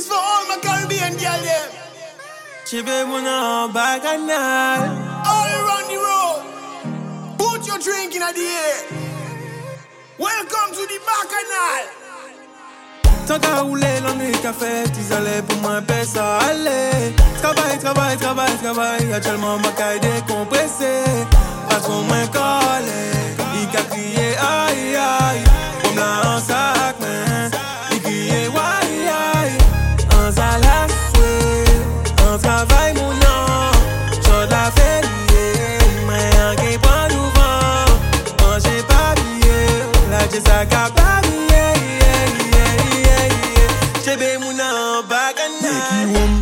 This for all my Caribbean girl, yeah. She be wanna bag. All around the road. Put your drink in the air. Welcome to the bacchanal. Sans qu'à rouler dans les ils allaient pour moi, ça allait. Travail, travail, travail, travail, actuellement ma caille décompressée. Pas trop moins Take you on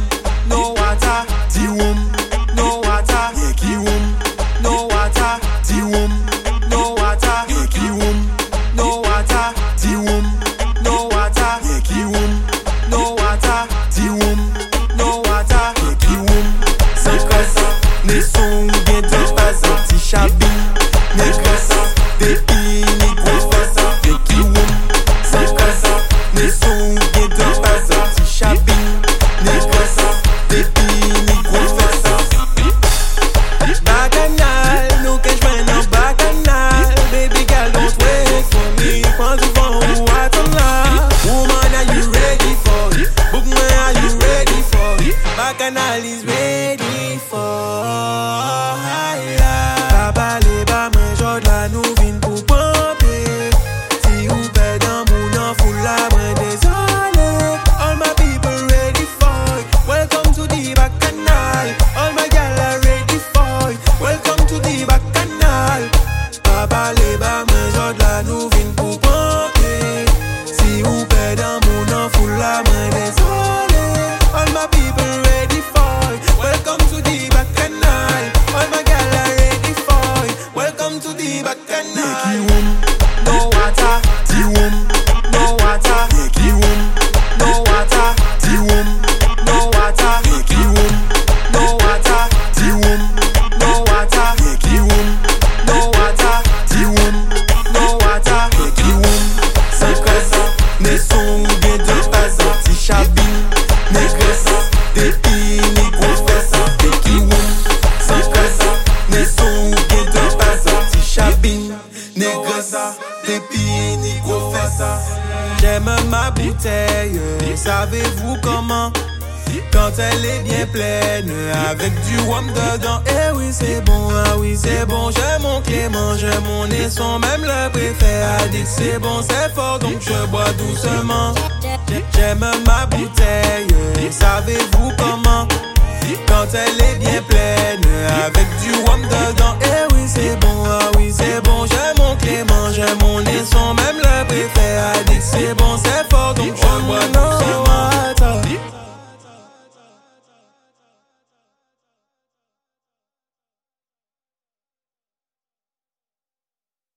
J'aime ma bouteille, savez-vous comment? Quand elle est bien pleine, avec du rhum dedans. Eh oui, c'est bon, ah oui, c'est bon. J'ai mon Clément, j'ai mon Esson, même le préfet a dit c'est bon, c'est fort, donc je bois doucement. J'aime ma bouteille, savez-vous comment? Quand elle est bien pleine, avec